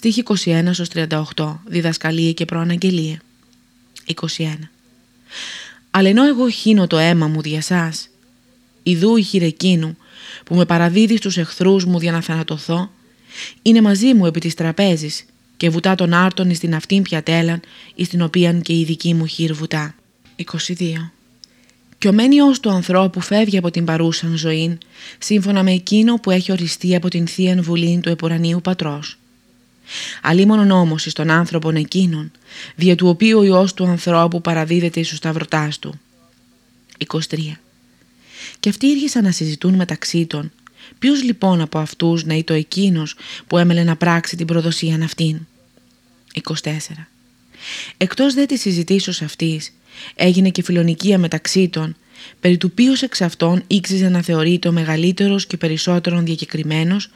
Στίχη 21-38 Διδασκαλία και προαναγγελία 21 Αλλά ενώ εγώ χύνω το αίμα μου δια σας Ιδού η χειρεκίνου που με παραδίδει στους εχθρούς μου για να θανατωθώ είναι μαζί μου επί της τραπέζης και βουτά τον άρτον στην αυτήν πιατέλαν εις την οποίαν και η δική μου χείρ βουτά. 22. Και ο μένιος του ανθρώπου φεύγει από την παρούσαν ζωή, σύμφωνα με εκείνο που έχει οριστεί από την Θεία Βουλή του Επουρανίου Πατρός. Αλίμονον όμως εις τον άνθρωπον εκείνον, δια του οποίου ο Υιός του ανθρώπου παραδίδεται εις τους σταυρωτάς του. 23. Και αυτοί ήρχισαν να συζητούν μεταξύ των, ποιος λοιπόν από αυτούς να το εκείνος που έμελε να πράξει την προδοσία αυτήν; 24. Εκτός δε της συζητήσεως αυτής, έγινε και φιλονικία μεταξύ των, περί του ποιος εξ αυτών ήξιζε να θεωρείται ο μεγαλύτερος και περισσότερον διακεκριμένος,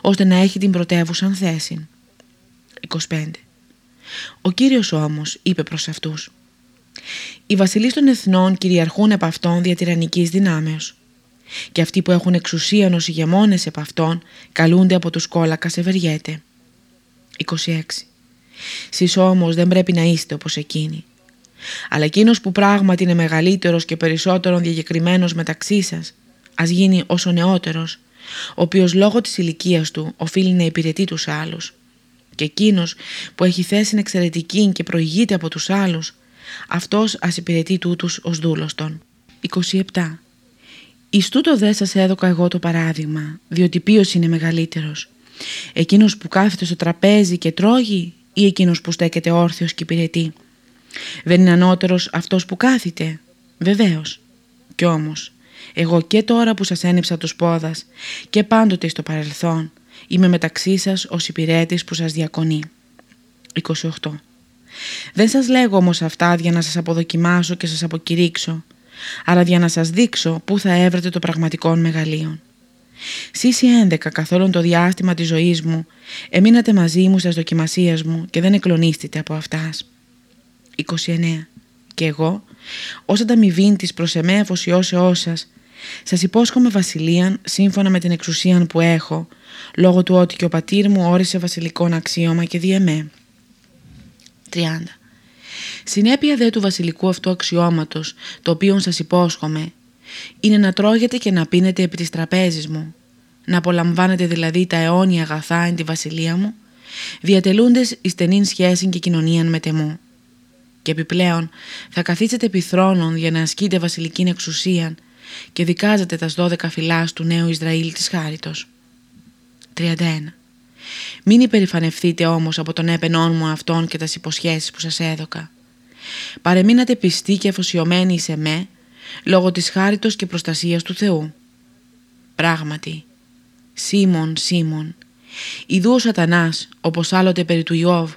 ώστε να έχει την πρωτεύουσαν θέση. 25. Ο Κύριος όμως είπε προς αυτούς «Οι βασιλείς των εθνών κυριαρχούν επ' αυτών δια τυραννικής δυνάμεως και αυτοί που έχουν εξουσία ως ηγεμόνες επ' αυτών καλούνται από τους κόλακας ευεργέτε». 26. Σεις όμως δεν πρέπει να είστε όπως εκείνοι. Αλλά εκείνος που πράγματι είναι μεγαλύτερος και περισσότερο διακεκριμένος μεταξύ σας, ας γίνει όσο νεότερος, ο οποίος λόγω της ηλικίας του οφείλει να υπηρετεί τους άλλους. Και εκείνος που έχει θέση εξαιρετική και προηγείται από τους άλλους, αυτός ας υπηρετεί τούτους ως δούλος των. 27. Εις τούτο δε σας έδωκα εγώ το παράδειγμα, διότι ποιος είναι μεγαλύτερος. Εκείνος που κάθεται στο τραπέζι και τρώγει ή εκείνος που στέκεται όρθιος και υπηρετεί. Δεν είναι ανώτερος αυτός που κάθεται. Βεβαίως. Κι όμως, εγώ και τώρα που σας ένιψα τους πόδας και πάντοτε στο παρελθόν, είμαι μεταξύ σας ως υπηρέτης που σας διακονεί. 28. Δεν σας λέγω όμως αυτά για να σας αποδοκιμάσω και σας αποκηρύξω, αλλά για να σας δείξω πού θα έβρετε το πραγματικό μεγαλείο. Σύση 11 καθ' όλον το διάστημα της ζωής μου, εμείνατε μαζί μου στις δοκιμασίες μου και δεν εκλονίστητε από αυτάς. 29. Και εγώ, ως ανταμοιβήν της προς εμέ αφοσιώσεώς σας, σας υπόσχομαι βασιλείαν σύμφωνα με την εξουσία που έχω, λόγω του ότι και ο πατήρ μου όρισε βασιλικόν αξίωμα και διεμέ. 30. Συνέπεια δε του βασιλικού αυτού αξιώματος, το οποίο σας υπόσχομαι, είναι να τρώγετε και να πίνετε επί της τραπέζης μου, να απολαμβάνετε δηλαδή τα αιώνια αγαθά εν τη βασιλεία μου, διατελούντες εις στενήν σχέση και κοινωνίαν με τεμού. Και επιπλέον θα καθίσετε επί θρόνων για να ασκείτε βασιλική εξουσία και δικάζετε τα δώδεκα φυλάς του νέου Ισραήλ της Χάριτος. 31. Μην υπερηφανευθείτε όμως από τον έπαινόν μου αυτόν και τας υποσχέσεις που σας έδωκα. Παρεμείνατε πιστοί και αφοσιωμένοι σε με, λόγω της χάριτος και προστασίας του Θεού. Πράγματι, Σίμων, Σίμων, ιδού ο σατανάς, όπως άλλοτε περί του Ιώβ,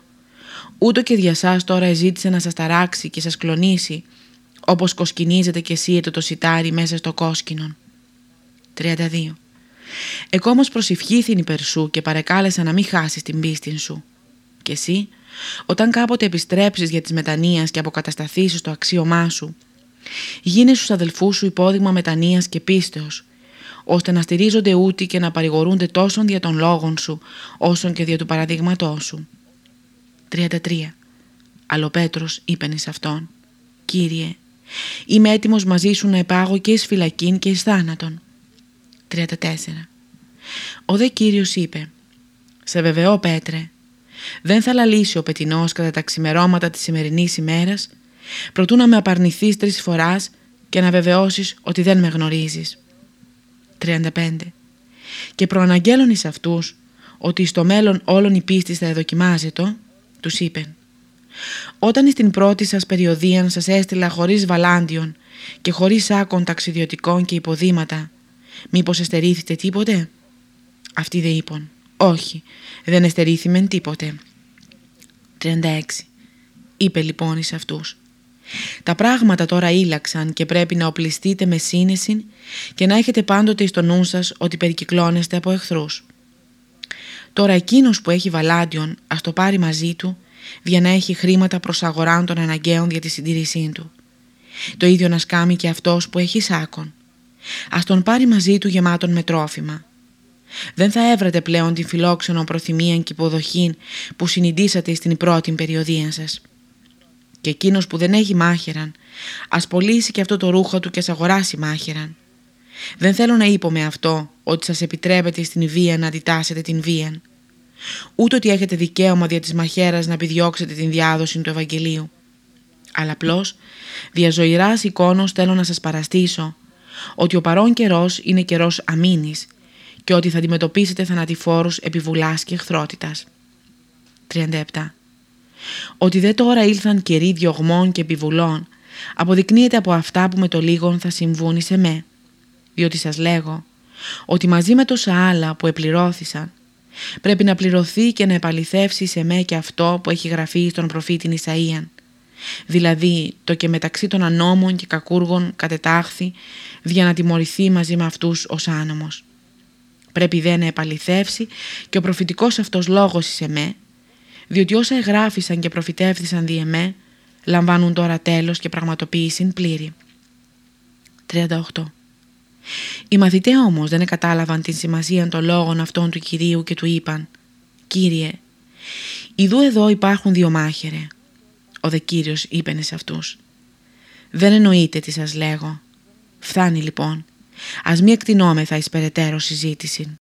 ούτω και δια σας τώρα εζήτησε να σας ταράξει και σας κλονίσει, όπως κοσκινίζετε και σύετε το σιτάρι μέσα στο κόσκινον. 32. Εγώ όμως προσευχήθην υπέρ σου και παρεκάλεσα να μην χάσεις την πίστη σου. Και εσύ, όταν κάποτε επιστρέψεις για τις μετανοίας και αποκατασταθήσεις το αξίωμά σου, γίνε στους αδελφούς σου υπόδειγμα μετανοίας και πίστεως, ώστε να στηρίζονται ούτι και να παρηγορούνται τόσο δια των λόγων σου, όσον και δια του παραδείγματός σου. 33. Αλλά ο Πέτρος είπεν εις αυτόν, «Κύριε, είμαι έτοιμος μαζί σου να επάγω και εις φυλακήν και εις θάνατον». 34. Ο δε Κύριος είπε «Σε βεβαιώ Πέτρε, δεν θα λαλήσει ο πετινός κατά τα ξημερώματα της σημερινής ημέρας, προτού να με απαρνηθείς τρεις φοράς και να βεβαιώσεις ότι δεν με γνωρίζεις». 35. Και προαναγγέλων εις αυτούς ότι στο μέλλον όλων η πίστη θα εδοκιμάζεται, τους είπε «Όταν στην πρώτη σας περιοδία σας έστειλα χωρίς βαλάντιον και χωρίς άκον ταξιδιωτικών και υποδήματα, μήπως εστερήθητε τίποτε» Αυτοί δε είπαν «Όχι, δεν εστερήθημεν τίποτε». 36. Είπε λοιπόν εις αυτούς τα πράγματα τώρα ήλαξαν και πρέπει να οπλιστείτε με σύνεση και να έχετε πάντοτε στο νου σας ότι περικυκλώνεστε από εχθρούς. Τώρα εκείνος που έχει βαλάντιον ας το πάρει μαζί του για να έχει χρήματα προς αγοράν των αναγκαίων για τη συντήρησή του. Το ίδιο να σκάμει και αυτός που έχει σάκον. Ας τον πάρει μαζί του γεμάτον με τρόφιμα. Δεν θα έβρατε πλέον την φιλόξενο προθυμία και υποδοχή που συνειδήσατε στην πρώτη περιοδία σας. Και εκείνος που δεν έχει μάχεραν, ας πωλήσει και αυτό το ρούχο του και ας αγοράσει μάχεραν. Δεν θέλω να είπω με αυτό ότι σας επιτρέπετε στην βία να αντιτάσετε την βία. Ούτε ότι έχετε δικαίωμα δια της μαχαίρας να επιδιώξετε την διάδοση του Ευαγγελίου. Αλλά απλώς, διαζωηράς εικόνος θέλω να σας παραστήσω ότι ο παρόν καιρός είναι καιρός αμήνης και ότι θα αντιμετωπίσετε θανατηφόρους επιβουλάς και εχθρότητας. 37. Ότι δε τώρα ήλθαν καιροί διωγμών και επιβουλών αποδεικνύεται από αυτά που με το λίγον θα συμβούν σε με. Διότι σας λέγω ότι μαζί με τόσα άλλα που επληρώθησαν πρέπει να πληρωθεί και να επαληθεύσει σε με και αυτό που έχει γραφεί στον προφήτη Ισαΐαν. Δηλαδή το και μεταξύ των ανώμων και κακούργων κατετάχθη για να τιμωρηθεί μαζί με αυτούς ως άνομος. Πρέπει δε να επαληθεύσει και ο προφητικός αυτός λόγος εις εμέ, διότι όσα εγγράφησαν και προφητεύθησαν δι' εμέ, λαμβάνουν τώρα τέλος και πραγματοποίηση πλήρη. 38. Οι μαθητές όμως δεν κατάλαβαν την σημασία των λόγων αυτών του Κυρίου και του είπαν «Κύριε, ειδού εδώ υπάρχουν δύο μάχερε». Ο δε Κύριος είπενε σε αυτούς «Δεν εννοείτε τι σας λέγω. Φθάνει λοιπόν. Ας μη εκτινόμεθα εις περαιτέρω συζήτηση».